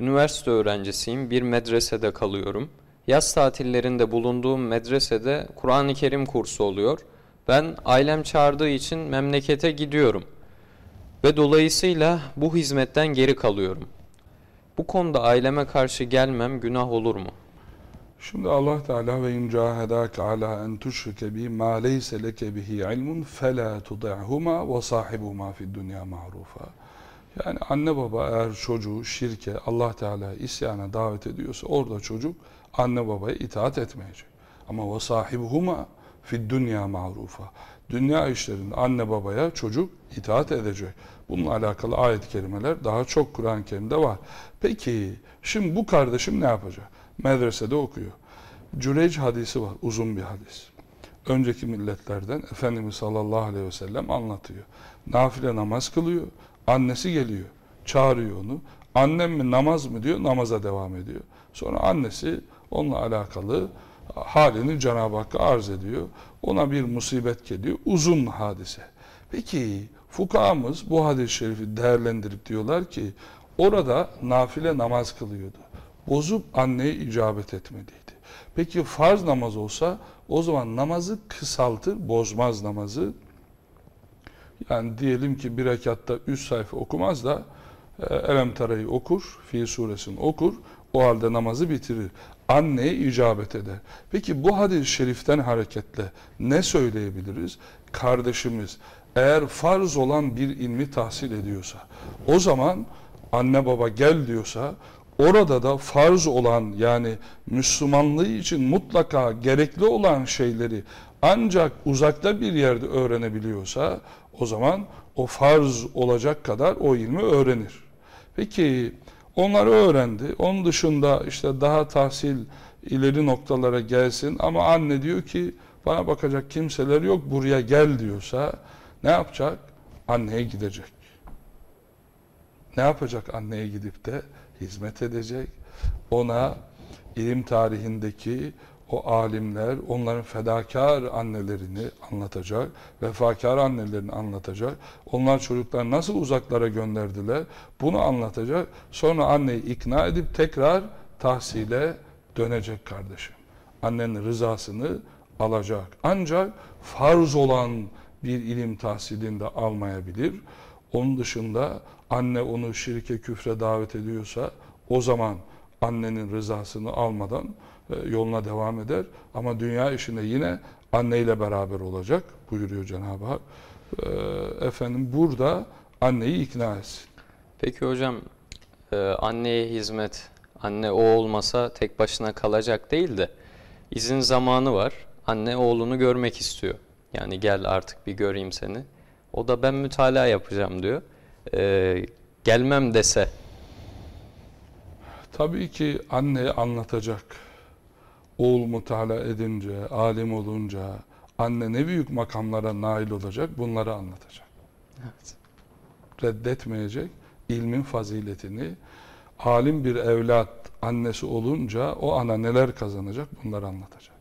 Üniversite öğrencisiyim, bir medresede kalıyorum. Yaz tatillerinde bulunduğum medresede Kur'an-ı Kerim kursu oluyor. Ben ailem çağırdığı için memlekete gidiyorum. Ve dolayısıyla bu hizmetten geri kalıyorum. Bu konuda aileme karşı gelmem günah olur mu? Şimdi Allah Teala ve in cahadaka ala en tuşrike bi ma leyse leke bihi ilmun fela tudihuma ve sahibuhuma fid dunya ma'rufa. Yani anne baba eğer çocuğu şirke Allah Teala isyana davet ediyorsa orada çocuk anne babaya itaat etmeyecek. Ama ve sahibuhuma fid dunya ma'rufa. Dünya işlerinde anne babaya çocuk itaat edecek. Bununla alakalı ayet-i kerimeler daha çok Kur'an-ı Kerim'de var. Peki şimdi bu kardeşim ne yapacak? Medresede okuyor. Cüreyc hadisi var, uzun bir hadis. Önceki milletlerden Efendimiz sallallahu aleyhi ve sellem anlatıyor. Nafile namaz kılıyor, annesi geliyor, çağırıyor onu. Annem mi namaz mı diyor, namaza devam ediyor. Sonra annesi onunla alakalı halini Cenab-ı Hakk'a arz ediyor. Ona bir musibet geliyor, uzun hadise. Peki fukahamız bu hadis-i şerifi değerlendirip diyorlar ki orada nafile namaz kılıyordu. Bozup anneye icabet etmeliydi. Peki farz namaz olsa o zaman namazı kısaltır, bozmaz namazı. Yani diyelim ki bir rekatta 3 sayfa okumaz da e, Elem Tara'yı okur, Fil suresini okur, o halde namazı bitirir. Anneye icabet eder. Peki bu hadis-i şeriften hareketle ne söyleyebiliriz? Kardeşimiz eğer farz olan bir ilmi tahsil ediyorsa, o zaman anne baba gel diyorsa, orada da farz olan yani Müslümanlığı için mutlaka gerekli olan şeyleri ancak uzakta bir yerde öğrenebiliyorsa, o zaman o farz olacak kadar o ilmi öğrenir. Peki onları öğrendi. Onun dışında işte daha tahsil ileri noktalara gelsin ama anne diyor ki bana bakacak kimseler yok buraya gel diyorsa ne yapacak? Anneye gidecek. Ne yapacak anneye gidip de? Hizmet edecek. Ona ilim tarihindeki o alimler onların fedakar annelerini anlatacak, vefakar annelerini anlatacak. Onlar çocuklar nasıl uzaklara gönderdiler bunu anlatacak. Sonra anneyi ikna edip tekrar tahsile dönecek kardeşim. Annenin rızasını alacak. Ancak farz olan bir ilim tahsilinde almayabilir. Onun dışında anne onu şirke küfre davet ediyorsa o zaman annenin rızasını almadan e, yoluna devam eder. Ama dünya işinde yine anneyle beraber olacak buyuruyor Cenab-ı Hak. E, efendim burada anneyi ikna etsin. Peki hocam e, anneye hizmet, anne o olmasa tek başına kalacak değil de izin zamanı var. Anne oğlunu görmek istiyor. Yani gel artık bir göreyim seni. O da ben mütalaa yapacağım diyor. E, gelmem dese Tabii ki anneye anlatacak. Oğul mutala edince, alim olunca, anne ne büyük makamlara nail olacak bunları anlatacak. evet. Reddetmeyecek ilmin faziletini, alim bir evlat annesi olunca o ana neler kazanacak bunları anlatacak.